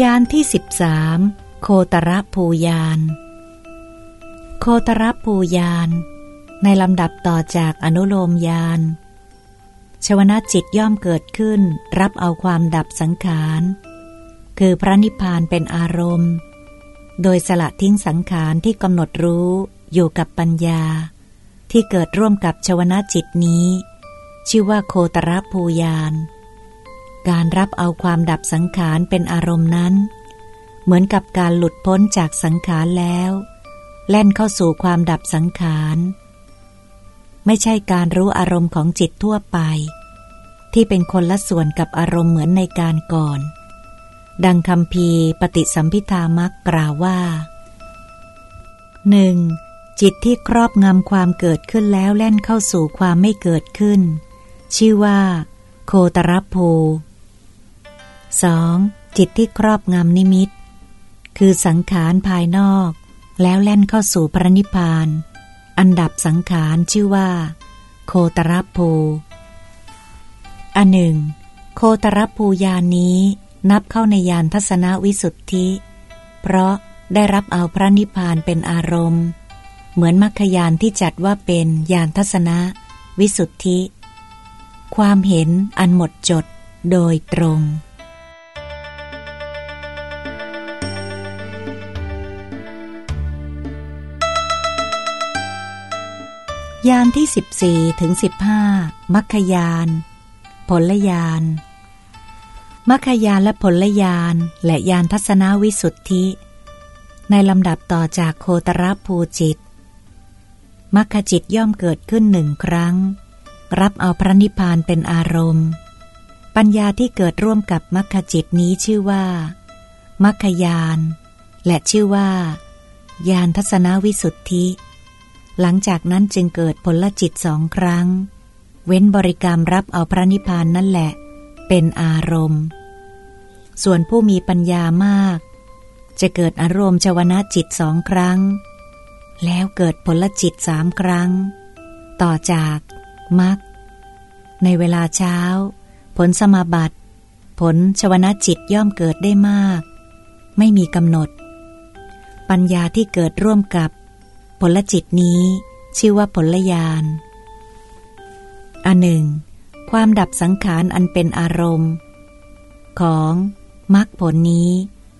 ยานที่สิบสามโคตรภูยาน โคตรภูยาน ในลำดับต่อจากอนุโลมยานชวนาจิตย่อมเกิดขึ้น รับเอาความดับสังขาร คือพระนิพพานเป็นอารมณ์ โดยสละทิ้งสังขารที่กำหนดรู้อยู่กับปัญญา ที่เกิดร่วมกับชวนาจิตนี้ ชื่อว่าโคตรภูยาน การรับเอาความดับสังขารเป็นอารมณ์นั้น เหมือนกับการหลุดพ้นจากสังขารแล้ว แล่นเข้าสู่ความดับสังขาร ไม่ใช่การรู้อารมณ์ของจิตทั่วไป ที่เป็นคนละส่วนกับอารมณ์เหมือนในการก่อน ดังคำพีปฏิสัมพิธามักกล่าวว่าหนึ่งจิตที่ครอบงำความเกิดขึ้นแล้วแล่นเข้าสู่ความไม่เกิดขึ้น ชื่อว่า โคตรภู 2. จิตที่ครอบงำนิมิต คือสังขารภายนอก แล้วแล่นเข้าสู่พระนิพพาน อันดับสังขารชื่อว่า โคตรภูอันหนึ่ง โคตรภูยานนี้นับเข้าในยานทัศนวิสุทธิ เพราะได้รับเอาพระนิพพานเป็นอารมณ์ เหมือนมัคคยานที่จัดว่าเป็นยานทัศนวิสุทธิ ความเห็นอันหมดจดโดยตรง ยานที่สิบสี่ถึงสิบห้ามัคคยาน ผลยาน มัคคยานและผลยานและยานทัศนวิสุทธิ ในลำดับต่อจากโคตรภูจิต มัคคจิตย่อมเกิดขึ้นหนึ่งครั้ง รับเอาพระนิพพานเป็นอารมณ์ ปัญญาที่เกิดร่วมกับมัคคจิตนี้ชื่อว่า มัคคยาน และชื่อว่า ยานทัศนวิสุทธิ หลังจากนั้นจึงเกิดผลจิตสองครั้ง เว้นบริกรรมรับเอาพระนิพพานนั่นแหละ เป็นอารมณ์ ส่วนผู้มีปัญญามาก จะเกิดอารมณ์ชวนาจิตสองครั้ง แล้วเกิดผลจิตสามครั้ง ต่อจากมักในเวลาเช้า ผลสมาบัติ ผลชวนาจิตย่อมเกิดได้มาก ไม่มีกำหนด ปัญญาที่เกิดร่วมกับ ผลจิตนี้ชื่อว่าผลญาณอันหนึ่ง ความดับสังขารอันเป็นอารมณ์ ของมรรคผลนี้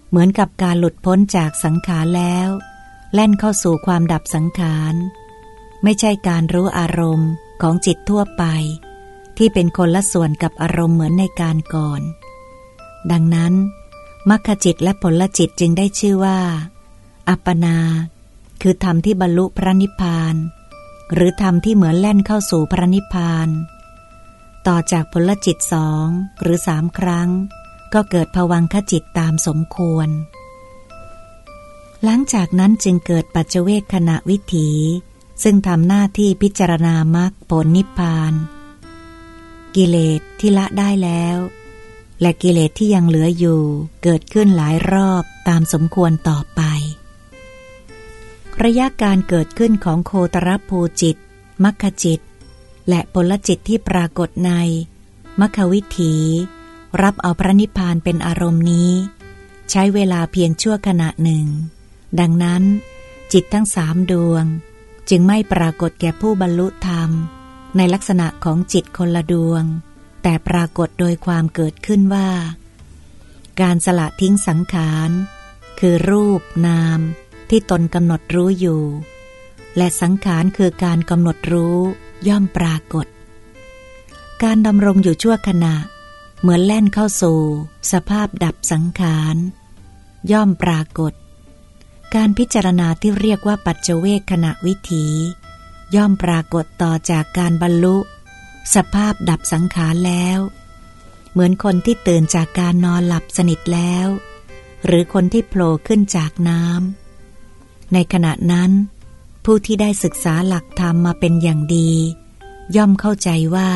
เหมือนกับการหลุดพ้นจากสังขารแล้ว แล่นเข้าสู่ความดับสังขาร ไม่ใช่การรู้อารมณ์ของจิตทั่วไป ที่เป็นคนละส่วนกับอารมณ์เหมือนในการก่อน ดังนั้นมรรคจิตและผลจิตจึงได้ชื่อว่า อัปปนา คือธรรมที่บรรลุพระนิพพาน หรือธรรมที่เหมือนแล่นเข้าสู่พระนิพพาน ต่อจากผลจิตสองหรือสามครั้ง ก็เกิดภวังคจิตตามสมควร หลังจากนั้นจึงเกิดปัจเจเวคขณะวิถี ซึ่งทำหน้าที่พิจารณามรรคผลนิพพาน กิเลสที่ละได้แล้ว และกิเลสที่ยังเหลืออยู่เกิดขึ้นหลายรอบตามสมควรต่อไป ระยะการเกิดขึ้นของโคตรภูจิต มัคคจิต และผลจิตที่ปรากฏใน มัคควิถี รับเอาพระนิพพานเป็นอารมณ์นี้ ใช้เวลาเพียงชั่วขณะหนึ่ง ดังนั้น จิตทั้งสามดวง จึงไม่ปรากฏแก่ผู้บรรลุธรรม ในลักษณะของจิตคนละดวง แต่ปรากฏโดยความเกิดขึ้นว่า การสละทิ้งสังขาร คือรูปนาม ที่ตนกำหนดรู้อยู่ และสังขารคือการกำหนดรู้ย่อมปรากฏ การดำรงอยู่ชั่วขณะ เหมือนแล่นเข้าสู่ สภาพดับสังขาร ย่อมปรากฏ การพิจารณาที่เรียกว่าปัจเจเวกขณะวิถี ย่อมปรากฏต่อจากการบรรลุ สภาพดับสังขารแล้ว เหมือนคนที่ตื่นจากการนอนหลับสนิทแล้ว หรือคนที่โผล่ขึ้นจากน้ำ ในขณะนั้น ผู้ที่ได้ศึกษาหลักธรรมมาเป็นอย่างดี ย่อมเข้าใจว่า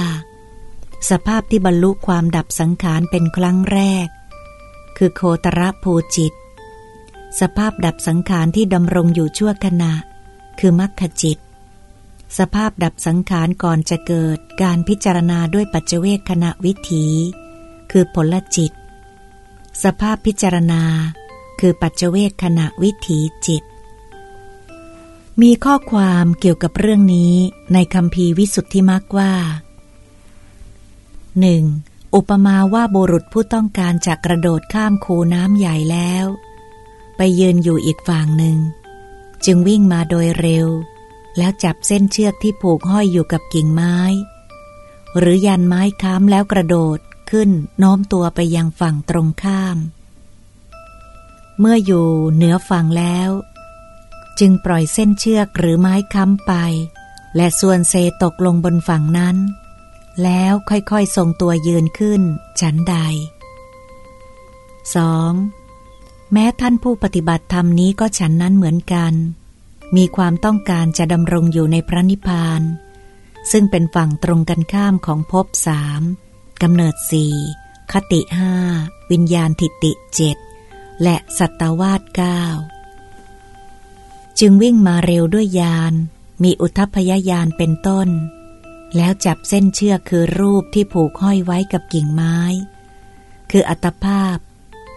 สภาพที่บรรลุความดับสังขารเป็นครั้งแรก คือโคตรภูจิต สภาพดับสังขารที่ดำรงอยู่ชั่วขณะ คือมรรคจิต สภาพดับสังขารก่อนจะเกิดการพิจารณาด้วยปัจเจเวคขณะวิถี คือผลจิต สภาพพิจารณาคือปัจเจเวกขณะวิถีจิต มีข้อความเกี่ยวกับเรื่องนี้ในคำพีวิสุทธิมักว่า 1. อุปมาว่าบุรุษผู้ต้องการจะกระโดดข้ามคูน้ำใหญ่แล้ว ไปยืนอยู่อีกฝั่งหนึ่ง จึงวิ่งมาโดยเร็ว แล้วจับเส้นเชือกที่ผูกห้อยอยู่กับกิ่งไม้ หรือยันไม้ค้ำแล้วกระโดดขึ้นโน้มตัวไปยังฝั่งตรงข้าม เมื่ออยู่เหนือฝั่งแล้ว จึงปล่อยเส้นเชือกหรือไม้ค้ำไป และส่วนเซตกลงบนฝั่งนั้น แล้วค่อยๆทรงตัวยืนขึ้น ฉันใด 2. แม้ท่านผู้ปฏิบัติธรรมนี้ก็ฉันนั้นเหมือนกัน มีความต้องการจะดำรงอยู่ในพระนิพพาน ซึ่งเป็นฝั่งตรงกันข้ามของภพสามกำเนิดสี่คติห้าวิญญาณทิติเจ็ดและสัตวาสเก้า จึงวิ่งมาเร็วด้วยยาน มีอุทพยายานเป็นต้น แล้วจับเส้นเชือกคือรูปที่ผูกห้อยไว้กับกิ่งไม้ คืออัตภาพ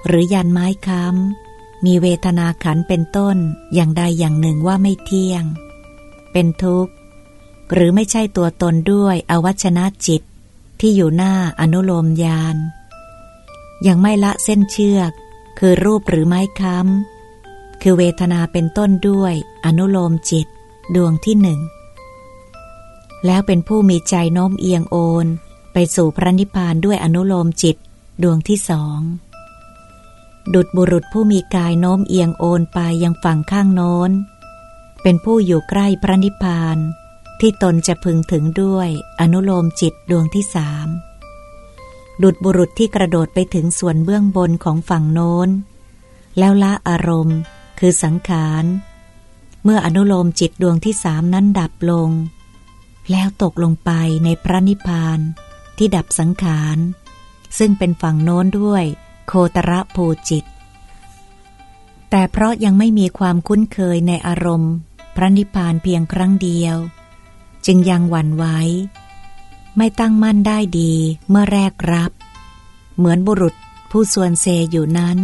หรือยันไม้ค้ำมีเวทนาขันเป็นต้นอย่างใดอย่างหนึ่งว่าไม่เที่ยง เป็นทุกข์ หรือไม่ใช่ตัวตนด้วยอวัชนะจิตที่อยู่หน้าอนุโลมยานยังไม่ละเส้นเชือก คือรูปหรือไม้ค้ำ คือเวทนาเป็นต้นด้วยอนุโลมจิตดวงที่หนึ่ง แล้วเป็นผู้มีใจโน้มเอียงโอน ไปสู่พระนิพพานด้วยอนุโลมจิตดวงที่สอง ดุดบุรุษผู้มีกายโน้มเอียงโอนไปยังฝั่งข้างโน้น เป็นผู้อยู่ใกล้พระนิพพาน ที่ตนจะพึงถึงด้วยอนุโลมจิตดวงที่สามดุดบุรุษที่กระโดดไปถึงส่วนเบื้องบนของฝั่งโน้น แล้วละอารมณ์ คือสังขาร เมื่ออนุโลมจิตดวงที่สามนั้นดับลง แล้วตกลงไปในพระนิพพานที่ดับสังขาร ซึ่งเป็นฝั่งโน้นด้วย โคตรภูจิต แต่เพราะยังไม่มีความคุ้นเคยในอารมณ์ พระนิพพานเพียงครั้งเดียว จึงยังหวั่นไหวไม่ตั้งมั่นได้ดีเมื่อแรกรับ เหมือนบุรุษผู้ส่วนเซอยู่นั้น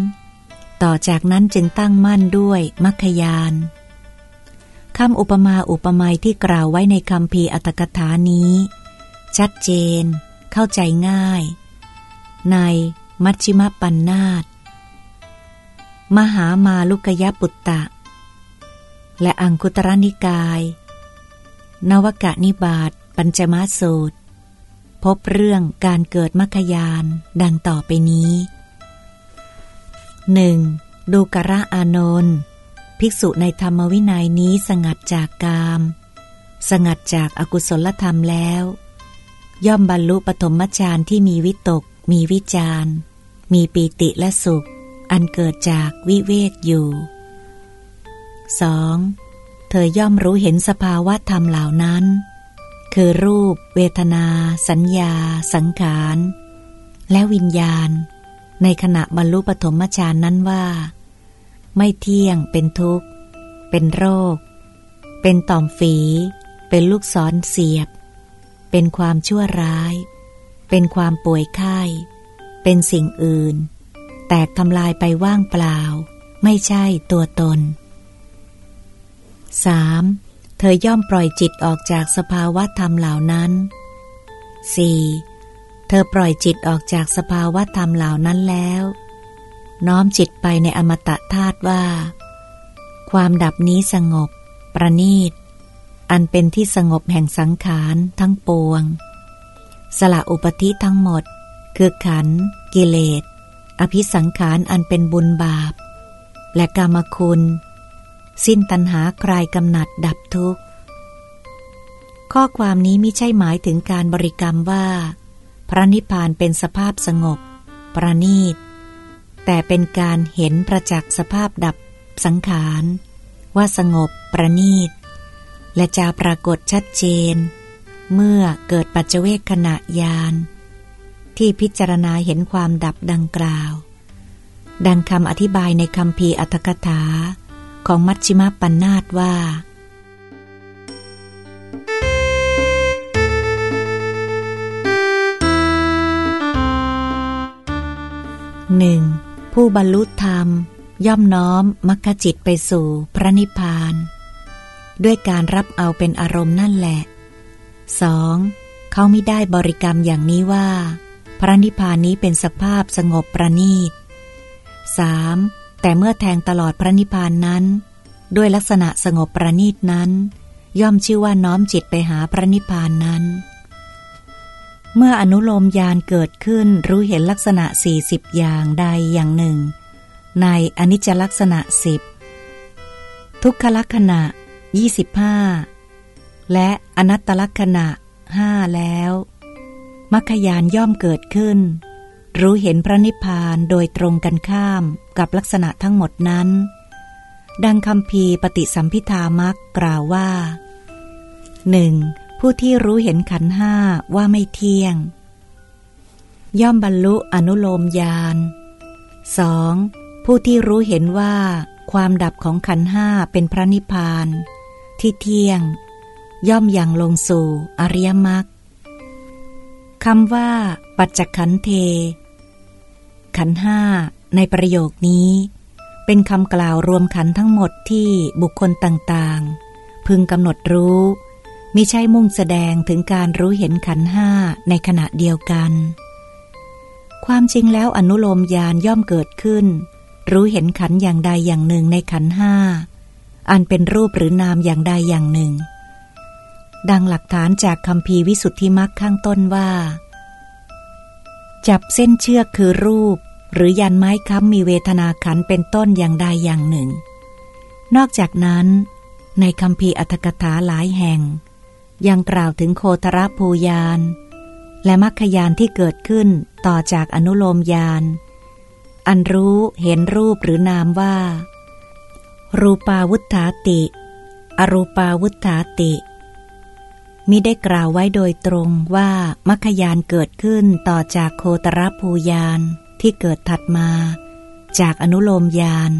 ต่อจากนั้นจึงตั้งมั่นด้วยมัคคยานคำอุปมาอุปไมยที่กล่าวไว้ในคำพีอัตกถานี้ ชัดเจน เข้าใจง่าย ในมัชชิมปัญนาตมหามาลุกยปุตตะ และอังคุตรนิกาย นวกะนิบาตปัญจมาสูตร พบเรื่องการเกิดมัคคยานดังต่อไปนี้ หนึ่งดูกระอานนท์ภิกษุในธรรมวินัยนี้สงัดจากกาม สงัดจากอากุศลธรรมแล้ว ย่อมบรรลุปฐมฌานที่มีวิตก มีวิจารมีปีติและสุข อันเกิดจากวิเวกอยู่ 2. เธอย่อมรู้เห็นสภาวะธรรมเหล่านั้น คือรูป เวทนา สัญญา สังขาร และวิญญาณ ในขณะบรรลุปฐมฌานนั้นว่า ไม่เที่ยงเป็นทุกข์ เป็นโรค เป็นต่อมฝี เป็นลูกศรเสียบ เป็นความชั่วร้าย เป็นความป่วยไข้ เป็นสิ่งอื่น แตกทำลายไปว่างเปล่า ไม่ใช่ตัวตน 3. เธอย่อมปล่อยจิตออกจากสภาวะธรรมเหล่านั้น 4. เธอปล่อยจิตออกจากสภาวะธรรมเหล่านั้นแล้ว น้อมจิตไปในอมตะธาตุว่า ความดับนี้สงบ ประณีต อันเป็นที่สงบแห่งสังขารทั้งปวง สละอุปธิทั้งหมด คือขัน กิเลส อภิสังขารอันเป็นบุญบาป และกรรมคุณ สิ้นตัณหาคลายกำหนัดดับทุกข์ ข้อความนี้ไม่ใช่หมายถึงการบริกรรมว่า พระนิพพานเป็นสภาพสงบ ประณีต แต่เป็นการเห็นประจักษ์สภาพดับสังขาร ว่าสงบประณีต และจะปรากฏชัดเจน เมื่อเกิดปัจเจเวกขณะยาน ที่พิจารณาเห็นความดับดังกล่าว ดังคำอธิบายในคำพีอัตถกถาของมัชชิมปัญนาตว่า หนึ่งผู้บรรลุธรรม ย่อมน้อมมรรคจิตไปสู่พระนิพพาน ด้วยการรับเอาเป็นอารมณ์นั่นแหละ 2. เขาไม่ได้บริกรรมอย่างนี้ว่า พระนิพพานนี้เป็นสภาพสงบประณีต 3. แต่เมื่อแทงตลอดพระนิพพานนั้น ด้วยลักษณะสงบประณีตนั้น ย่อมชื่อว่าน้อมจิตไปหาพระนิพพานนั้น เมื่ออนุโลมญาณเกิดขึ้นรู้เห็นลักษณะ 40 อย่างใดอย่างหนึ่ง ในอนิจจลักษณะสิบทุกขลักษณะ 25 และอนัตตลักษณะห้าแล้วมัคคยานย่อมเกิดขึ้น รู้เห็นพระนิพพานโดยตรงกันข้ามกับลักษณะทั้งหมดนั้น ดังคำพีปฏิสัมพิธามักกล่าวว่าหนึ่ง ผู้ที่รู้เห็นขันห้าว่าไม่เที่ยง ย่อมบรรลุอนุโลมญาณ 2. ผู้ที่รู้เห็นว่า ความดับของขันห้าเป็นพระนิพพาน ที่เที่ยง ย่อมยังลงสู่อริยมรรคคำว่า ปัจจขันเท ขันห้าในประโยคนี้ เป็นคำกล่าวรวมขันทั้งหมดที่บุคคลต่างๆ พึงกำหนดรู้ มิใช่มุ่งแสดงถึงการรู้เห็นขันห้าในขณะเดียวกัน ความจริงแล้วอนุโลมญาณย่อมเกิดขึ้น รู้เห็นขันอย่างใดอย่างหนึ่งในขันห้า อันเป็นรูปหรือนามอย่างใดอย่างหนึ่ง ดังหลักฐานจากคำพีวิสุทธิมักข้างต้นว่า จับเส้นเชือกคือรูป หรือยันไม้ค้ำมีเวทนาขันเป็นต้นอย่างใดอย่างหนึ่ง นอกจากนั้น ในคำพีอัตถกถาหลายแห่ง ยังกล่าวถึงโคตรภูยาน และมรรคยานที่เกิดขึ้นต่อจากอนุโลมยาน อันรู้เห็นรูปหรือนามว่า รูปาวุธาติ อรูปาวุธาติมิได้กล่าวไว้โดยตรงว่ามัคคยานเกิดขึ้นต่อจากโคตรภูยานที่เกิดถัดมา จากอนุโลมยาน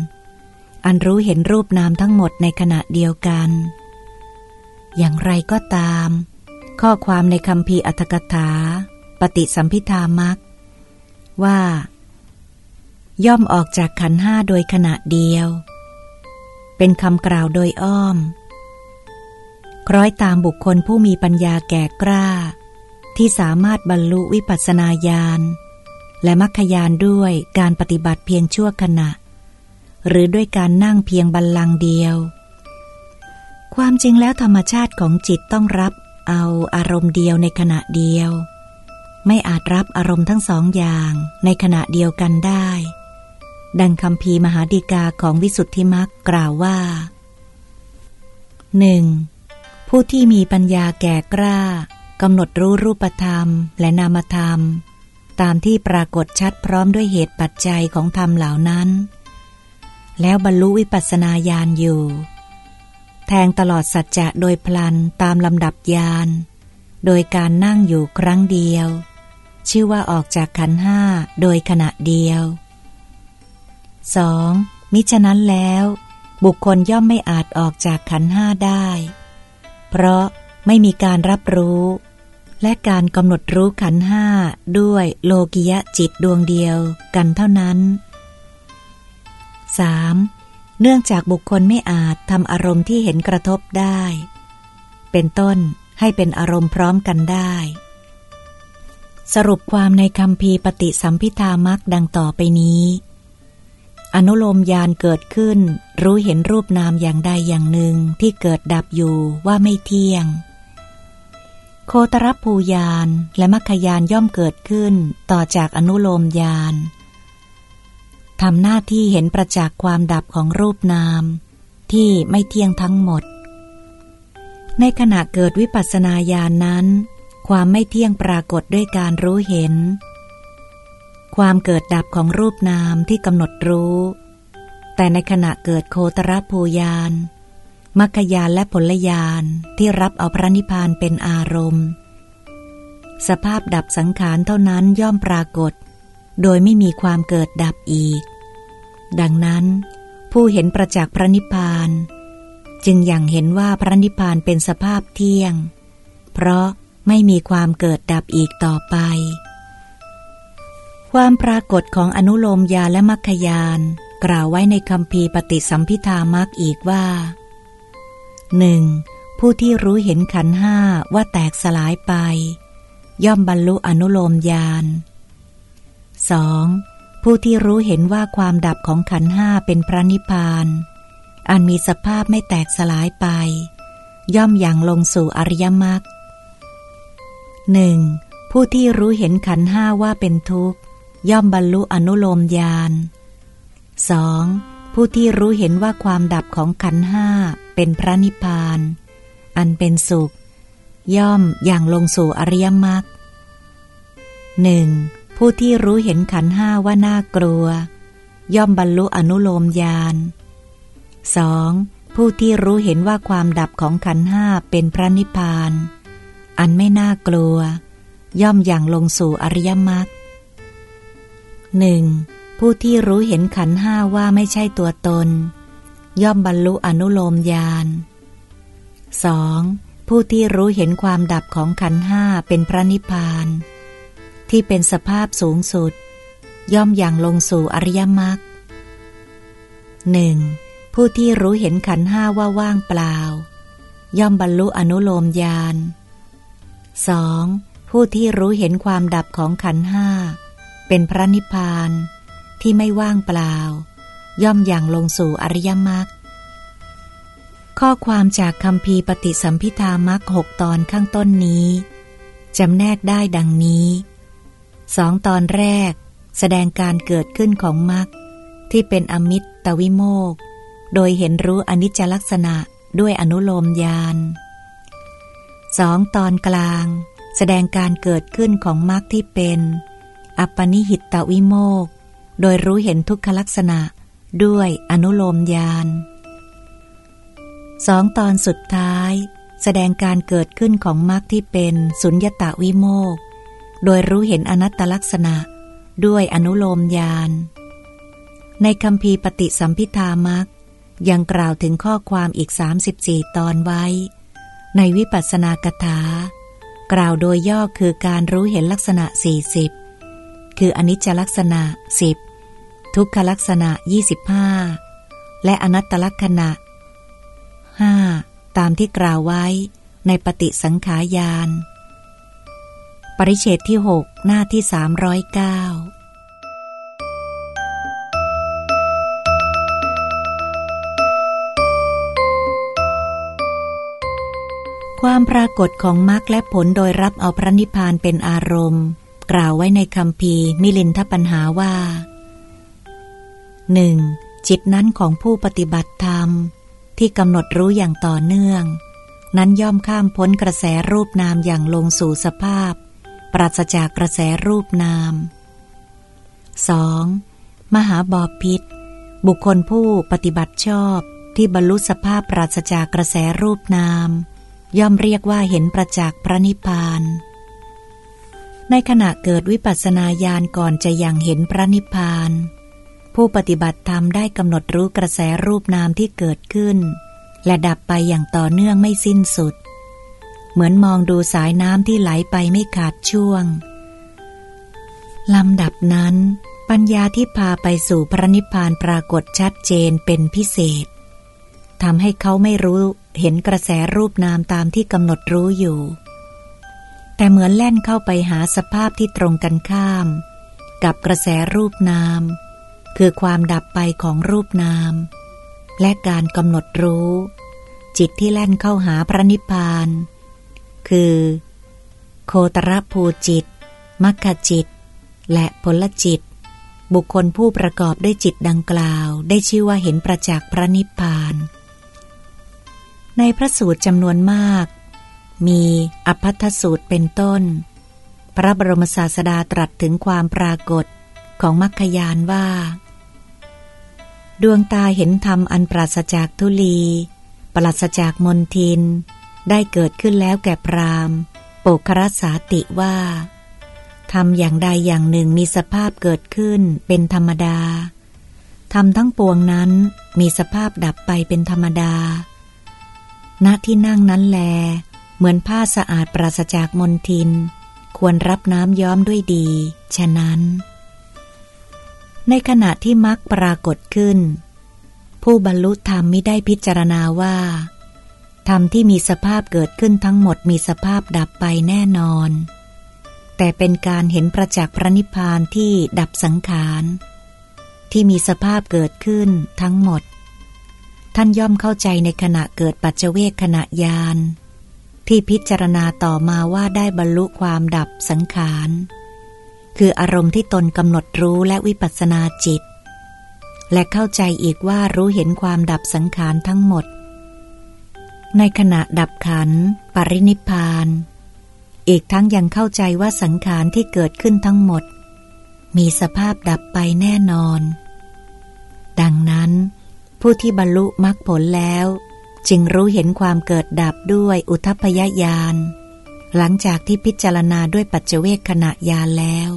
อันรู้เห็นรูปนามทั้งหมดในขณะเดียวกัน อย่างไรก็ตาม ข้อความในคำพีอัตถกถา ปฏิสัมพิธามักว่า ย่อมออกจากขันห้าโดยขณะเดียว เป็นคำกล่าวโดยอ้อม คล้อยตามบุคคลผู้มีปัญญาแก่กล้า ที่สามารถบรรลุวิปัสสนาญาณและมรรคญาณด้วยการปฏิบัติเพียงชั่วขณะ หรือด้วยการนั่งเพียงบัลลังเดียว ความจริงแล้วธรรมชาติของจิตต้องรับเอาอารมณ์เดียวในขณะเดียว ไม่อาจรับอารมณ์ทั้งสองอย่างในขณะเดียวกันได้ ดังคำพีมหาดีกาของวิสุทธิมักกล่าวว่าหนึ่งผู้ที่มีปัญญาแก่กล้ากำหนดรู้รูปธรรมและนามธรรม ตามที่ปรากฏชัดพร้อมด้วยเหตุปัจจัยของธรรมเหล่านั้น แล้วบรรลุวิปัสสนาญาณอยู่ แทงตลอดสัจจะโดยพลันตามลำดับยาน โดยการนั่งอยู่ครั้งเดียว ชื่อว่าออกจากขันห้าโดยขณะเดียว 2. มิฉะนั้นแล้ว บุคคลย่อมไม่อาจออกจากขันห้าได้ เพราะไม่มีการรับรู้ และการกำหนดรู้ขันห้าด้วยโลกิยะจิตดวงเดียวกันเท่านั้น 3. เนื่องจากบุคคลไม่อาจทำอารมณ์ที่เห็นกระทบได้ เป็นต้นให้เป็นอารมณ์พร้อมกันได้ สรุปความในคำพีปฏิสัมพิธามักดังต่อไปนี้ อนุโลมยานเกิดขึ้น รู้เห็นรูปนามอย่างใดอย่างหนึ่งที่เกิดดับอยู่ว่าไม่เที่ยง โคตรภูยานและมัคคยานย่อมเกิดขึ้นต่อจากอนุโลมยาน ทำหน้าที่เห็นประจักษ์ความดับของรูปนาม ที่ไม่เที่ยงทั้งหมด ในขณะเกิดวิปัสสนาญาณนนั้น ความไม่เที่ยงปรากฏด้วยการรู้เห็น ความเกิดดับของรูปนามที่กำหนดรู้ แต่ในขณะเกิดโคตรภูยานมัคคยานและผลยานที่รับเอาพระนิพพานเป็นอารมณ์ สภาพดับสังขารเท่านั้นย่อมปรากฏ โดยไม่มีความเกิดดับอีก ดังนั้น ผู้เห็นประจักษ์พระนิพพาน จึงอย่างเห็นว่าพระนิพพานเป็นสภาพเที่ยง เพราะไม่มีความเกิดดับอีกต่อไป ความปรากฏของอนุโลมยาและมัคคยานกล่าวไว้ในคำพีปฏิสัมพิธามักอีกว่าหนึ่งผู้ที่รู้เห็นขันห้าว่าแตกสลายไป ย่อมบรรลุอนุโลมญาณ 2. ผู้ที่รู้เห็นว่าความดับของขันห้าเป็นพระนิพพาน อันมีสภาพไม่แตกสลายไป ย่อมอย่างลงสู่อริยมรรคหนึ่งผู้ที่รู้เห็นขันห้าว่าเป็นทุกข์ ย่อมบรรลุอนุโลมญาณ 2. ผู้ที่รู้เห็นว่าความดับของขันห้าเป็นพระนิพพาน อันเป็นสุข ย่อมอย่างลงสู่อริยมรรคหนึ่ง ผู้ที่รู้เห็นขันห้าว่าน่ากลัว ย่อมบรรลุอนุโลมญาณ 2. ผู้ที่รู้เห็นว่าความดับของขันห้าเป็นพระนิพพาน อันไม่น่ากลัว ย่อมอย่างลงสู่อริยมรรคหนึ่งผู้ที่รู้เห็นขันห้าว่าไม่ใช่ตัวตน ย่อมบรรลุอนุโลมญาณ 2. ผู้ที่รู้เห็นความดับของขันห้าเป็นพระนิพพาน ที่เป็นสภาพสูงสุด ย่อมอย่างลงสู่อริยมรรคหนึ่งผู้ที่รู้เห็นขันห้าว่าว่างเปล่า ย่อมบรรลุอนุโลมญาณ 2. ผู้ที่รู้เห็นความดับของขันห้า เป็นพระนิพพานที่ไม่ว่างเปล่า ย่อมอย่างลงสู่อริยมรรคข้อความจากคำพีปฏิสัมพิธามรรคหกตอนข้างต้นนี้จำแนกได้ดังนี้ สองตอนแรก แสดงการเกิดขึ้นของมรรคที่เป็นอมิตตวิโมก โดยเห็นรู้อนิจจลักษณะด้วยอนุโลมญาณสองตอนกลาง แสดงการเกิดขึ้นของมรรคที่เป็น อัปปนิหิตตวิโมก โดยรู้เห็นทุกขลักษณะด้วยอนุโลมญาณสองตอนสุดท้าย แสดงการเกิดขึ้นของมรรคที่เป็นสุญญตาวิโมก โดยรู้เห็นอนัตตลักษณะ ด้วยอนุโลมญาณ ในคำพีปฏิสัมพิธามักยังกล่าวถึงข้อความอีก 34 ตอนไว้ ในวิปัสสนากถากล่าวโดยย่อคือการรู้เห็นลักษณะ 40 คืออนิจจลักษณะ 10 ทุกขลักษณะ 25 และอนัตตลักษณะห้าตามที่กล่าวไว้ในปฏิสังขายาน ปริเชตที่หกหน้าที่สามร้อยเก้าความปรากฏของมรรคและผลโดยรับเอาพระนิพพานเป็นอารมณ์ กล่าวไว้ในคำพีมิลินทปัญหาว่าหนึ่งจิตนั้นของผู้ปฏิบัติธรรม ที่กำหนดรู้อย่างต่อเนื่อง นั้นย่อมข้ามพ้นกระแสรูปนามอย่างลงสู่สภาพ ปราศจากกระแสรูปนาม 2. มหาบอพิษ บุคคลผู้ปฏิบัติชอบที่บรรลุสภาพปราศจากกระแสรูปนาม ย่อมเรียกว่าเห็นประจักษ์พระนิพพาน ในขณะเกิดวิปัสสนาญาณก่อนจะยังเห็นพระนิพพาน ผู้ปฏิบัติธรรมได้กำหนดรู้กระแสรูปนามที่เกิดขึ้น และดับไปอย่างต่อเนื่องไม่สิ้นสุด เหมือนมองดูสายน้ำที่ไหลไปไม่ขาดช่วงลำดับนั้น ปัญญาที่พาไปสู่พระนิพพานปรากฏชัดเจนเป็นพิเศษทำให้เขาไม่รู้เห็นกระแสรูปนามตามที่กำหนดรู้อยู่ แต่เหมือนแล่นเข้าไปหาสภาพที่ตรงกันข้าม กับกระแสรูปนาม คือความดับไปของรูปนาม และการกำหนดรู้ จิตที่แล่นเข้าหาพระนิพพาน คือ โคตรภูจิต มัคคจิต และผลจิต บุคคลผู้ประกอบด้วยจิตดังกล่าว ได้ชื่อว่าเห็นประจักษ์พระนิพพาน ในพระสูตรจำนวนมาก มีอภัทสูตรเป็นต้น พระบรมศาสดาตรัสถึงความปรากฏของมัคคยานว่า ดวงตาเห็นธรรมอันปราศจากทุลี ปราศจากมนทิน ได้เกิดขึ้นแล้วแก่พรามโปกรสาติว่าทำอย่างใดอย่างหนึ่งมีสภาพเกิดขึ้นเป็นธรรมดาทำทั้งปวงนั้นมีสภาพดับไปเป็นธรรมดา ณ ที่นั่งนั้นแล เหมือนผ้าสะอาดปราศจากมนทิน ควรรับน้ำย้อมด้วยดี ฉะนั้น ในขณะที่มรรคปรากฏขึ้น ผู้บรรลุธรรมไม่ได้พิจารณาว่า ธรรมที่มีสภาพเกิดขึ้นทั้งหมดมีสภาพดับไปแน่นอน แต่เป็นการเห็นประจักษ์พระนิพพานที่ดับสังขาร ที่มีสภาพเกิดขึ้นทั้งหมด ท่านย่อมเข้าใจในขณะเกิดปัจเจเวกขณะยาน ที่พิจารณาต่อมาว่าได้บรรลุความดับสังขาร คืออารมณ์ที่ตนกำหนดรู้และวิปัสสนาจิต และเข้าใจอีกว่ารู้เห็นความดับสังขารทั้งหมด ในขณะดับขัน ปรินิพาน อีกทั้งยังเข้าใจว่าสังขารที่เกิดขึ้นทั้งหมด มีสภาพดับไปแน่นอน ดังนั้น ผู้ที่บรรลุมรรคผลแล้ว จึงรู้เห็นความเกิดดับด้วยอุทพยญาณหลังจากที่พิจารณาด้วยปัจเจเวกขณะยานแล้ว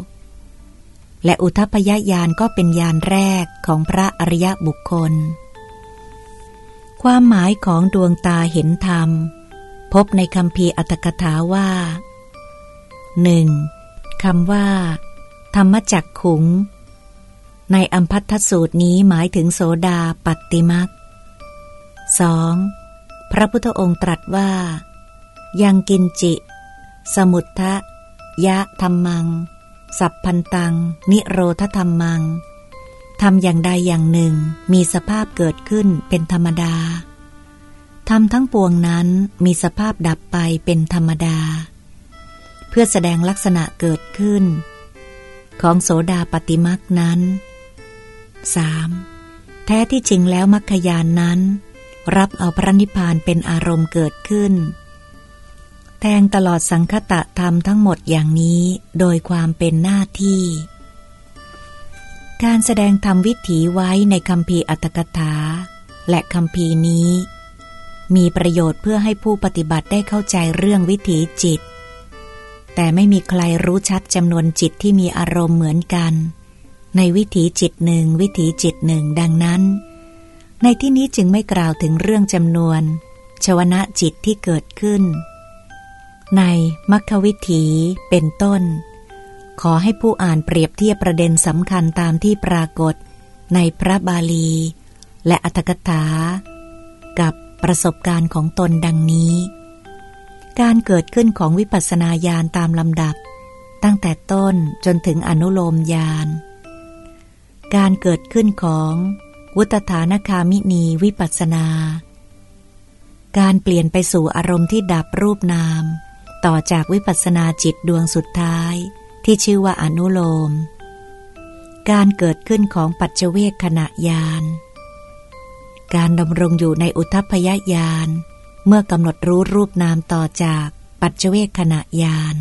และอุทพยญาณก็เป็นญาณแรกของพระอริยบุคคล ความหมายของดวงตาเห็นธรรม พบในคำพีอัตถกถาว่าหนึ่งคำว่า ธรรมจักขุง ในอัมพัทธสูตรนี้หมายถึงโสดาปัตติมักสองพระพุทธองค์ตรัสว่า ยังกินจิ สมุททะยะธรรมัง สัพพันตัง นิโรธธรรมัง ทำอย่างใดอย่างหนึ่งมีสภาพเกิดขึ้นเป็นธรรมดาทำทั้งปวงนั้นมีสภาพดับไปเป็นธรรมดา เพื่อแสดงลักษณะเกิดขึ้น ของโสดาปฏิมักนั้น 3. แท้ที่จริงแล้วมัคคยานนั้น รับเอาพระนิพพานเป็นอารมณ์เกิดขึ้น แทงตลอดสังคตะธรรมทั้งหมดอย่างนี้โดยความเป็นหน้าที่ การแสดงธรรมวิถีไว้ในคำพีอัตถกถา และคำพีนี้ มีประโยชน์เพื่อให้ผู้ปฏิบัติได้เข้าใจเรื่องวิถีจิต แต่ไม่มีใครรู้ชัดจำนวนจิตที่มีอารมณ์เหมือนกัน ในวิถีจิตหนึ่งวิถีจิตหนึ่งดังนั้น ในที่นี้จึงไม่กล่าวถึงเรื่องจำนวน ชวนะจิตที่เกิดขึ้น ในมัคควิถีเป็นต้น ขอให้ผู้อ่านเปรียบเทียบประเด็นสำคัญตามที่ปรากฏในพระบาลี และอัตถกถา กับประสบการณ์ของตนดังนี้ การเกิดขึ้นของวิปัสสนาญาณตามลำดับ ตั้งแต่ต้นจนถึงอนุโลมญาณ การเกิดขึ้นของวุตฐานคามินีวิปัสนา การเปลี่ยนไปสู่อารมณ์ที่ดับรูปนาม ต่อจากวิปัสสนาจิตดวงสุดท้าย ที่ชื่อว่าอนุโลม การเกิดขึ้นของปัจเจเวคขณะยาน การดำรงอยู่ในอุทพยญาณเมื่อกำหนดรู้รูปนามต่อจากปัจเจเวคขณะยาน